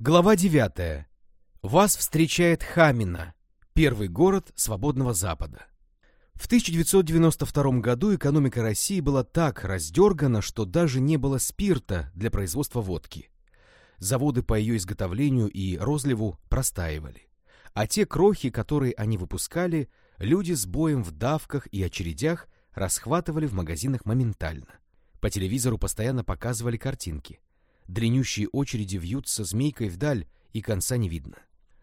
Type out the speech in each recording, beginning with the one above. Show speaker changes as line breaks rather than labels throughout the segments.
Глава 9. Вас встречает Хамина, первый город свободного Запада. В 1992 году экономика России была так раздергана, что даже не было спирта для производства водки. Заводы по ее изготовлению и розливу простаивали. А те крохи, которые они выпускали, люди с боем в давках и очередях расхватывали в магазинах моментально. По телевизору постоянно показывали картинки. Длиннющие очереди вьются змейкой вдаль, и конца не видно.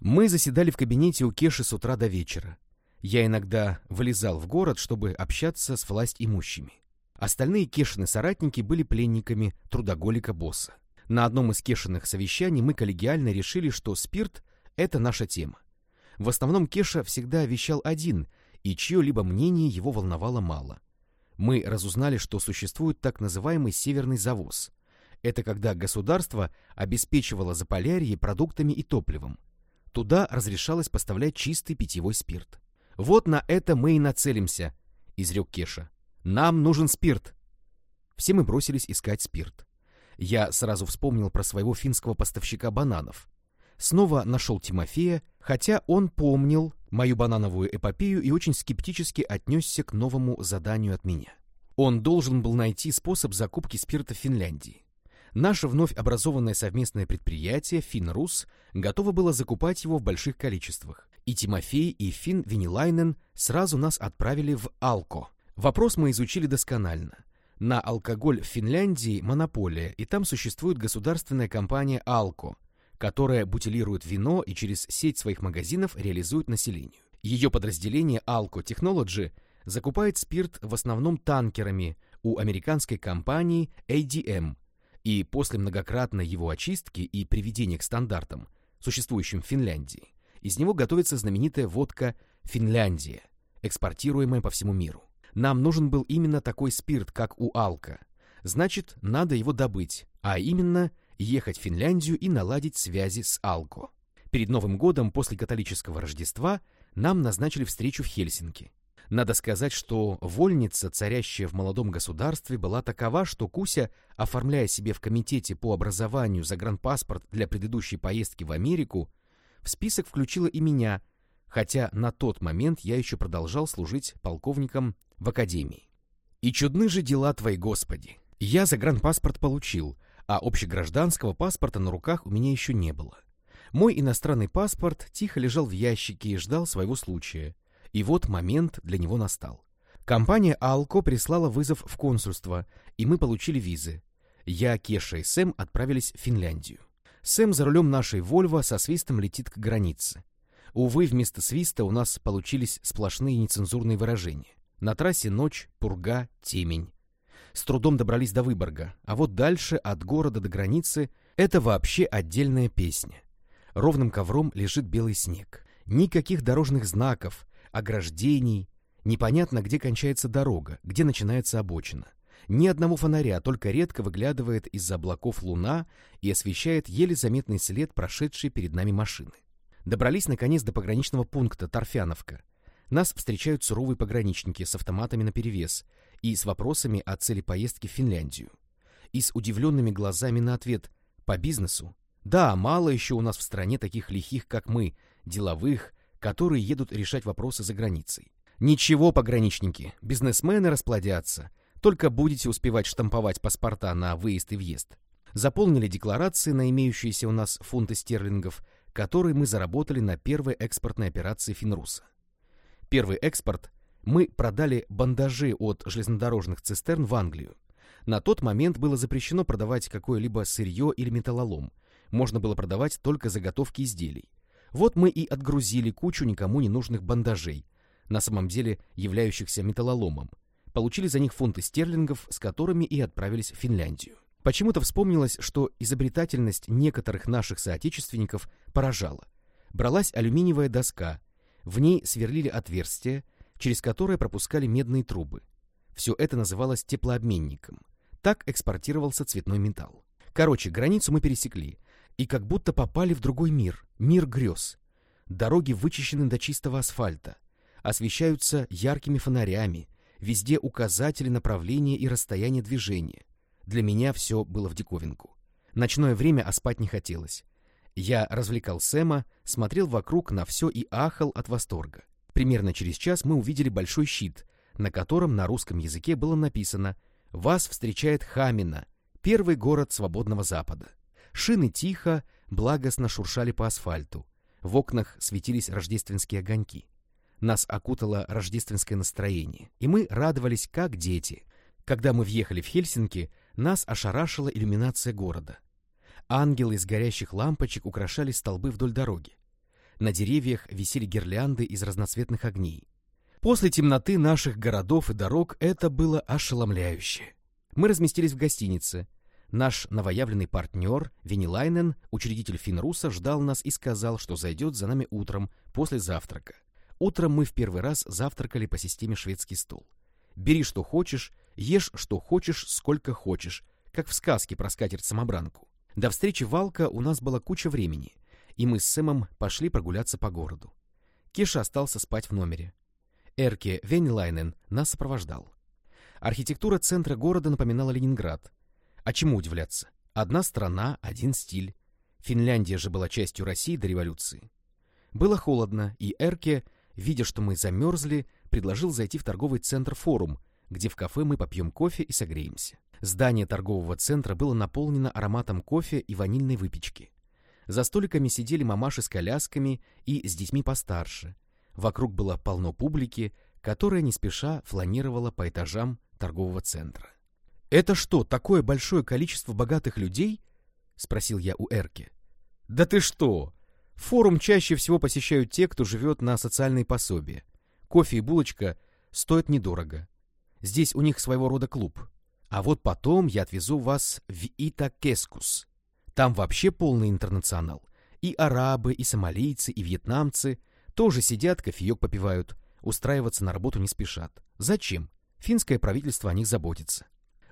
Мы заседали в кабинете у Кеши с утра до вечера. Я иногда вылезал в город, чтобы общаться с власть имущими. Остальные Кешины соратники были пленниками трудоголика-босса. На одном из Кешиных совещаний мы коллегиально решили, что спирт — это наша тема. В основном Кеша всегда вещал один, и чье-либо мнение его волновало мало. Мы разузнали, что существует так называемый «северный завоз». Это когда государство обеспечивало Заполярье продуктами и топливом. Туда разрешалось поставлять чистый питьевой спирт. «Вот на это мы и нацелимся», — изрек Кеша. «Нам нужен спирт». Все мы бросились искать спирт. Я сразу вспомнил про своего финского поставщика бананов. Снова нашел Тимофея, хотя он помнил мою банановую эпопею и очень скептически отнесся к новому заданию от меня. Он должен был найти способ закупки спирта в Финляндии. Наше вновь образованное совместное предприятие «Финрус» готово было закупать его в больших количествах. И Тимофей, и Фин Винилайнен сразу нас отправили в Алко. Вопрос мы изучили досконально. На алкоголь в Финляндии монополия, и там существует государственная компания «Алко», которая бутилирует вино и через сеть своих магазинов реализует населению. Ее подразделение «Alco Technology» закупает спирт в основном танкерами у американской компании ADM, и после многократной его очистки и приведения к стандартам, существующим в Финляндии, из него готовится знаменитая водка «Финляндия», экспортируемая по всему миру. Нам нужен был именно такой спирт, как у Алка. Значит, надо его добыть, а именно ехать в Финляндию и наладить связи с Алко. Перед Новым годом после католического Рождества нам назначили встречу в Хельсинки. Надо сказать, что вольница, царящая в молодом государстве, была такова, что Куся, оформляя себе в комитете по образованию загранпаспорт для предыдущей поездки в Америку, в список включила и меня, хотя на тот момент я еще продолжал служить полковником в академии. И чудны же дела твои, Господи! Я загранпаспорт получил, а общегражданского паспорта на руках у меня еще не было. Мой иностранный паспорт тихо лежал в ящике и ждал своего случая. И вот момент для него настал. Компания «Алко» прислала вызов в консульство, и мы получили визы. Я, Кеша и Сэм отправились в Финляндию. Сэм за рулем нашей «Вольво» со свистом летит к границе. Увы, вместо свиста у нас получились сплошные нецензурные выражения. На трассе ночь, пурга, темень. С трудом добрались до Выборга, а вот дальше, от города до границы, это вообще отдельная песня. Ровным ковром лежит белый снег. Никаких дорожных знаков, ограждений. Непонятно, где кончается дорога, где начинается обочина. Ни одного фонаря, только редко выглядывает из-за облаков луна и освещает еле заметный след прошедшей перед нами машины. Добрались, наконец, до пограничного пункта Торфяновка. Нас встречают суровые пограничники с автоматами наперевес и с вопросами о цели поездки в Финляндию. И с удивленными глазами на ответ «по бизнесу». Да, мало еще у нас в стране таких лихих, как мы, деловых, которые едут решать вопросы за границей. Ничего, пограничники, бизнесмены расплодятся, только будете успевать штамповать паспорта на выезд и въезд. Заполнили декларации на имеющиеся у нас фунты стерлингов, которые мы заработали на первой экспортной операции Финруса. Первый экспорт мы продали бандажи от железнодорожных цистерн в Англию. На тот момент было запрещено продавать какое-либо сырье или металлолом. Можно было продавать только заготовки изделий. Вот мы и отгрузили кучу никому не нужных бандажей, на самом деле являющихся металлоломом. Получили за них фунты стерлингов, с которыми и отправились в Финляндию. Почему-то вспомнилось, что изобретательность некоторых наших соотечественников поражала. Бралась алюминиевая доска, в ней сверлили отверстия, через которые пропускали медные трубы. Все это называлось теплообменником. Так экспортировался цветной металл. Короче, границу мы пересекли, и как будто попали в другой мир, мир грез. Дороги вычищены до чистого асфальта, освещаются яркими фонарями, везде указатели направления и расстояния движения. Для меня все было в диковинку. Ночное время, а спать не хотелось. Я развлекал Сэма, смотрел вокруг на все и ахал от восторга. Примерно через час мы увидели большой щит, на котором на русском языке было написано «Вас встречает Хамина, первый город свободного Запада». Шины тихо, благостно шуршали по асфальту. В окнах светились рождественские огоньки. Нас окутало рождественское настроение, и мы радовались как дети. Когда мы въехали в Хельсинки, нас ошарашила иллюминация города. Ангелы из горящих лампочек украшали столбы вдоль дороги. На деревьях висели гирлянды из разноцветных огней. После темноты наших городов и дорог это было ошеломляюще. Мы разместились в гостинице. Наш новоявленный партнер Винилайнен, учредитель Финруса, ждал нас и сказал, что зайдет за нами утром после завтрака. Утром мы в первый раз завтракали по системе шведский стол. Бери что хочешь, ешь что хочешь, сколько хочешь, как в сказке про скатерть-самобранку. До встречи Валка у нас была куча времени, и мы с Сэмом пошли прогуляться по городу. Кеша остался спать в номере. Эрке Венилайнен нас сопровождал. Архитектура центра города напоминала Ленинград. А чему удивляться? Одна страна, один стиль. Финляндия же была частью России до революции. Было холодно, и Эрке видя, что мы замерзли, предложил зайти в торговый центр «Форум», где в кафе мы попьем кофе и согреемся. Здание торгового центра было наполнено ароматом кофе и ванильной выпечки. За столиками сидели мамаши с колясками и с детьми постарше. Вокруг было полно публики, которая не спеша фланировала по этажам торгового центра. «Это что, такое большое количество богатых людей?» — спросил я у Эрки. «Да ты что! Форум чаще всего посещают те, кто живет на социальные пособия. Кофе и булочка стоят недорого. Здесь у них своего рода клуб. А вот потом я отвезу вас в Итакескус. Там вообще полный интернационал. И арабы, и сомалийцы, и вьетнамцы тоже сидят, кофеек попивают, устраиваться на работу не спешат. Зачем? Финское правительство о них заботится.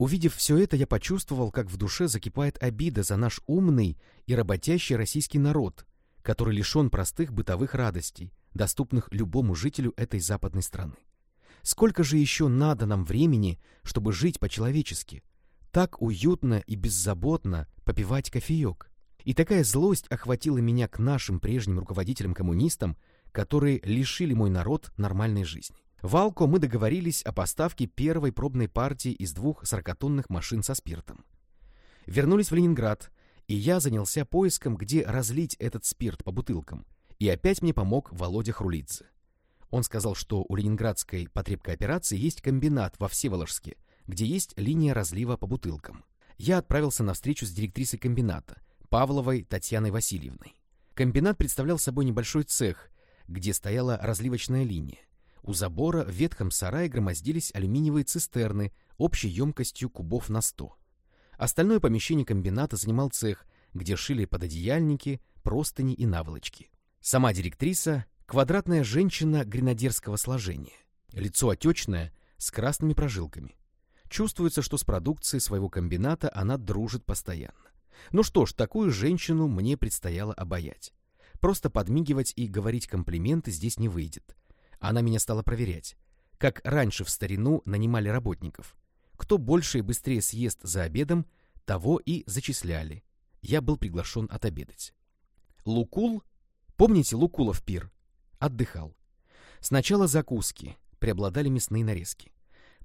Увидев все это, я почувствовал, как в душе закипает обида за наш умный и работящий российский народ, который лишен простых бытовых радостей, доступных любому жителю этой западной страны. Сколько же еще надо нам времени, чтобы жить по-человечески? Так уютно и беззаботно попивать кофеек. И такая злость охватила меня к нашим прежним руководителям-коммунистам, которые лишили мой народ нормальной жизни. В Алко мы договорились о поставке первой пробной партии из двух сорокатонных машин со спиртом. Вернулись в Ленинград, и я занялся поиском, где разлить этот спирт по бутылкам. И опять мне помог Володя Хрулидзе. Он сказал, что у ленинградской потребкооперации есть комбинат во Всеволожске, где есть линия разлива по бутылкам. Я отправился на встречу с директрисой комбината, Павловой Татьяной Васильевной. Комбинат представлял собой небольшой цех, где стояла разливочная линия. У забора в ветхом сарае громоздились алюминиевые цистерны общей емкостью кубов на 100. Остальное помещение комбината занимал цех, где шили пододеяльники, простыни и наволочки. Сама директриса — квадратная женщина гренадерского сложения. Лицо отечное, с красными прожилками. Чувствуется, что с продукцией своего комбината она дружит постоянно. Ну что ж, такую женщину мне предстояло обаять. Просто подмигивать и говорить комплименты здесь не выйдет. Она меня стала проверять. Как раньше в старину нанимали работников. Кто больше и быстрее съест за обедом, того и зачисляли. Я был приглашен отобедать. Лукул, помните Лукулов пир? Отдыхал. Сначала закуски, преобладали мясные нарезки.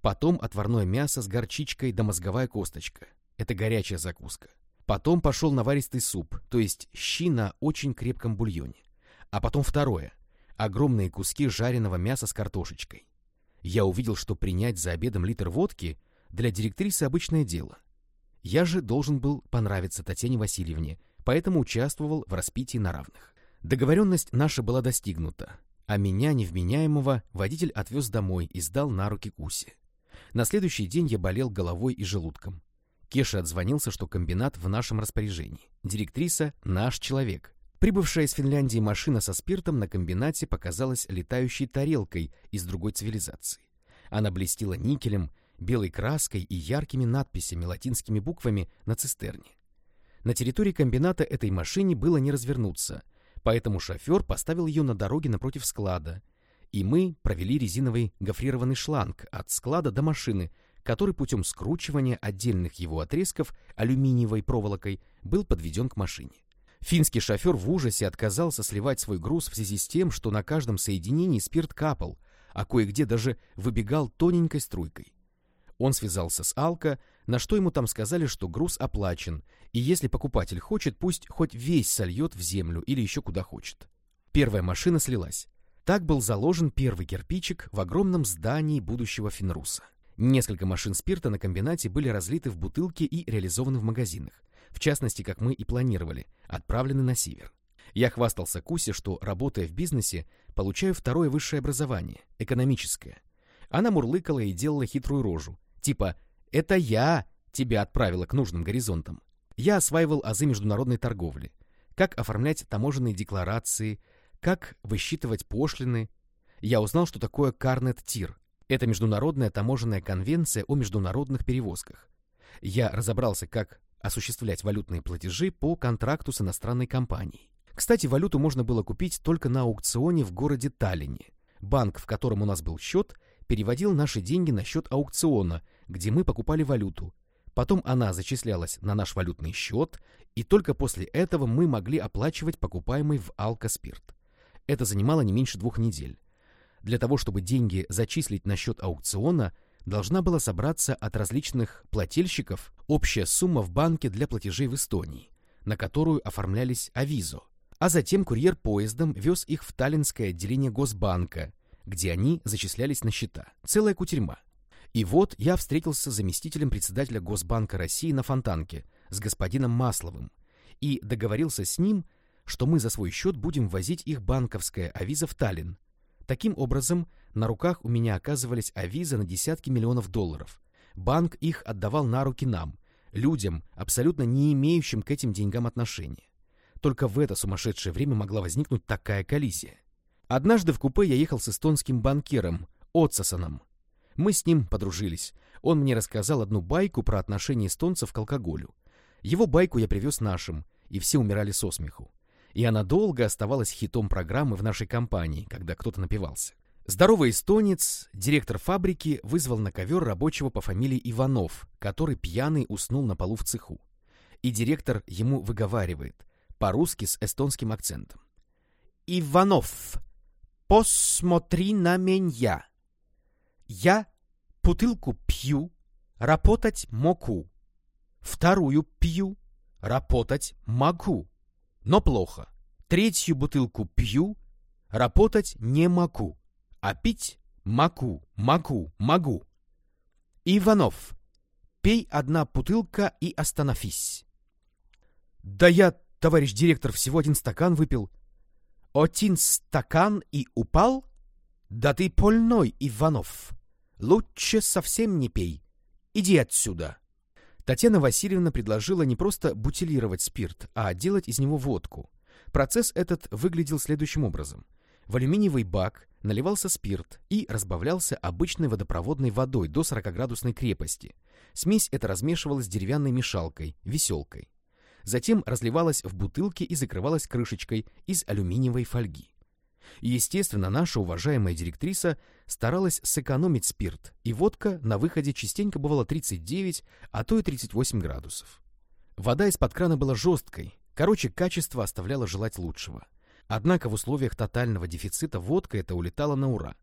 Потом отварное мясо с горчичкой да мозговая косточка. Это горячая закуска. Потом пошел наваристый суп, то есть щи на очень крепком бульоне. А потом второе. Огромные куски жареного мяса с картошечкой. Я увидел, что принять за обедом литр водки для директрисы обычное дело. Я же должен был понравиться Татьяне Васильевне, поэтому участвовал в распитии на равных. Договоренность наша была достигнута, а меня, невменяемого, водитель отвез домой и сдал на руки Кусе. На следующий день я болел головой и желудком. Кеша отзвонился, что комбинат в нашем распоряжении. Директриса — наш человек. Прибывшая из Финляндии машина со спиртом на комбинате показалась летающей тарелкой из другой цивилизации. Она блестела никелем, белой краской и яркими надписями латинскими буквами на цистерне. На территории комбината этой машине было не развернуться, поэтому шофер поставил ее на дороге напротив склада, и мы провели резиновый гофрированный шланг от склада до машины, который путем скручивания отдельных его отрезков алюминиевой проволокой был подведен к машине. Финский шофер в ужасе отказался сливать свой груз в связи с тем, что на каждом соединении спирт капал, а кое-где даже выбегал тоненькой струйкой. Он связался с Алка, на что ему там сказали, что груз оплачен, и если покупатель хочет, пусть хоть весь сольет в землю или еще куда хочет. Первая машина слилась. Так был заложен первый кирпичик в огромном здании будущего Финруса. Несколько машин спирта на комбинате были разлиты в бутылки и реализованы в магазинах. В частности, как мы и планировали, отправлены на север. Я хвастался Кусе, что, работая в бизнесе, получаю второе высшее образование, экономическое. Она мурлыкала и делала хитрую рожу. Типа «Это я тебя отправила к нужным горизонтам». Я осваивал азы международной торговли. Как оформлять таможенные декларации, как высчитывать пошлины. Я узнал, что такое Карнет-Тир. Это международная таможенная конвенция о международных перевозках. Я разобрался, как осуществлять валютные платежи по контракту с иностранной компанией. Кстати, валюту можно было купить только на аукционе в городе Таллине. Банк, в котором у нас был счет, переводил наши деньги на счет аукциона, где мы покупали валюту. Потом она зачислялась на наш валютный счет, и только после этого мы могли оплачивать покупаемый в алкоспирт. Это занимало не меньше двух недель. Для того, чтобы деньги зачислить на счет аукциона, должна была собраться от различных плательщиков общая сумма в банке для платежей в Эстонии, на которую оформлялись авизо, а затем курьер поездом вез их в Таллинское отделение Госбанка, где они зачислялись на счета. Целая кутерьма. И вот я встретился с заместителем председателя Госбанка России на Фонтанке, с господином Масловым, и договорился с ним, что мы за свой счет будем возить их банковское авиза в Таллин. Таким образом, на руках у меня оказывались авиза на десятки миллионов долларов. Банк их отдавал на руки нам, людям, абсолютно не имеющим к этим деньгам отношения. Только в это сумасшедшее время могла возникнуть такая коллизия. Однажды в купе я ехал с эстонским банкиром, Отсосоном. Мы с ним подружились. Он мне рассказал одну байку про отношение эстонцев к алкоголю. Его байку я привез нашим, и все умирали со смеху. И она долго оставалась хитом программы в нашей компании, когда кто-то напивался. Здоровый эстонец, директор фабрики, вызвал на ковер рабочего по фамилии Иванов, который пьяный уснул на полу в цеху. И директор ему выговаривает, по-русски с эстонским акцентом. «Иванов, посмотри на меня. Я бутылку пью, работать могу. Вторую пью, работать могу. Но плохо. Третью бутылку пью, работать не могу. А пить могу, могу, могу. Иванов, пей одна бутылка и остановись. Да я, товарищ директор, всего один стакан выпил. Один стакан и упал? Да ты польной, Иванов. Лучше совсем не пей. Иди отсюда. Татьяна Васильевна предложила не просто бутилировать спирт, а делать из него водку. Процесс этот выглядел следующим образом. В алюминиевый бак наливался спирт и разбавлялся обычной водопроводной водой до 40-градусной крепости. Смесь эта размешивалась деревянной мешалкой, веселкой. Затем разливалась в бутылки и закрывалась крышечкой из алюминиевой фольги. естественно, наша уважаемая директриса старалась сэкономить спирт, и водка на выходе частенько бывала 39, а то и 38 градусов. Вода из-под крана была жесткой, короче, качество оставляло желать лучшего. Однако в условиях тотального дефицита водка эта улетала на ура.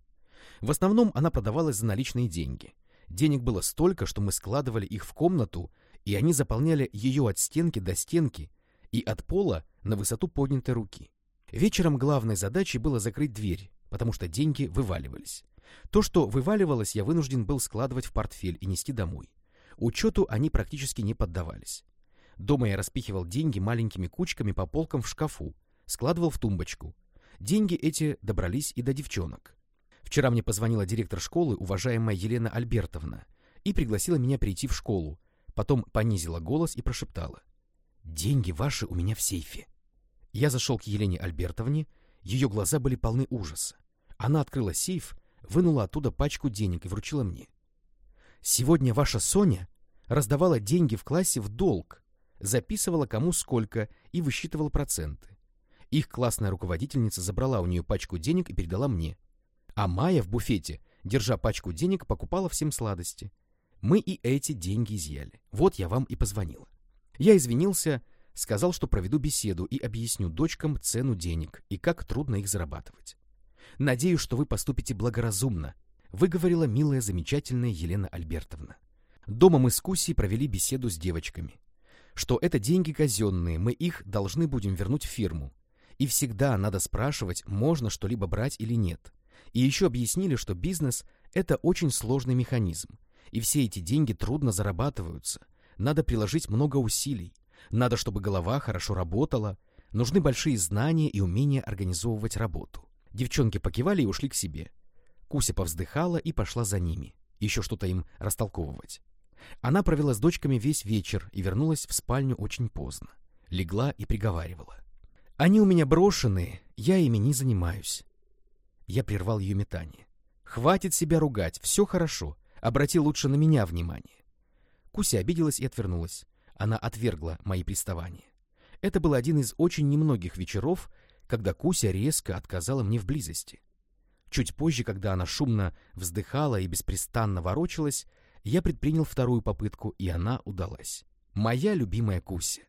В основном она продавалась за наличные деньги. Денег было столько, что мы складывали их в комнату, и они заполняли ее от стенки до стенки и от пола на высоту поднятой руки. Вечером главной задачей было закрыть дверь, потому что деньги вываливались. То, что вываливалось, я вынужден был складывать в портфель и нести домой. Учету они практически не поддавались. Дома я распихивал деньги маленькими кучками по полкам в шкафу, складывал в тумбочку. Деньги эти добрались и до девчонок. Вчера мне позвонила директор школы, уважаемая Елена Альбертовна, и пригласила меня прийти в школу. Потом понизила голос и прошептала. «Деньги ваши у меня в сейфе». Я зашел к Елене Альбертовне, ее глаза были полны ужаса. Она открыла сейф, вынула оттуда пачку денег и вручила мне. «Сегодня ваша Соня раздавала деньги в классе в долг, записывала кому сколько и высчитывала проценты. Их классная руководительница забрала у нее пачку денег и передала мне. А Майя в буфете, держа пачку денег, покупала всем сладости. Мы и эти деньги изъяли. Вот я вам и позвонила. Я извинился, Сказал, что проведу беседу и объясню дочкам цену денег и как трудно их зарабатывать. Надеюсь, что вы поступите благоразумно, выговорила милая, замечательная Елена Альбертовна. Дома мы с Кусей провели беседу с девочками. Что это деньги казенные, мы их должны будем вернуть в фирму. И всегда надо спрашивать, можно что-либо брать или нет. И еще объяснили, что бизнес – это очень сложный механизм. И все эти деньги трудно зарабатываются. Надо приложить много усилий. Надо, чтобы голова хорошо работала. Нужны большие знания и умение организовывать работу. Девчонки покивали и ушли к себе. Куся повздыхала и пошла за ними. Еще что-то им растолковывать. Она провела с дочками весь вечер и вернулась в спальню очень поздно. Легла и приговаривала. «Они у меня брошенные, я ими не занимаюсь». Я прервал ее метание. «Хватит себя ругать, все хорошо. Обрати лучше на меня внимание». Куся обиделась и отвернулась. Она отвергла мои приставания. Это был один из очень немногих вечеров, когда Куся резко отказала мне в близости. Чуть позже, когда она шумно вздыхала и беспрестанно ворочалась, я предпринял вторую попытку, и она удалась. Моя любимая Куся.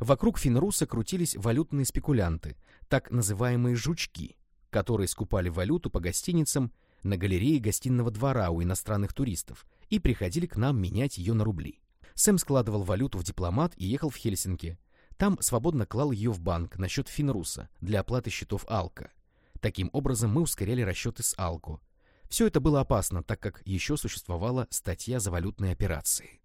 Вокруг Финруса крутились валютные спекулянты, так называемые «жучки», которые скупали валюту по гостиницам на галерее гостиного двора у иностранных туристов и приходили к нам менять ее на рубли. Сэм складывал валюту в дипломат и ехал в Хельсинки. Там свободно клал ее в банк на счет Финруса для оплаты счетов Алка. Таким образом мы ускоряли расчеты с Алку. Все это было опасно, так как еще существовала статья за валютные операции.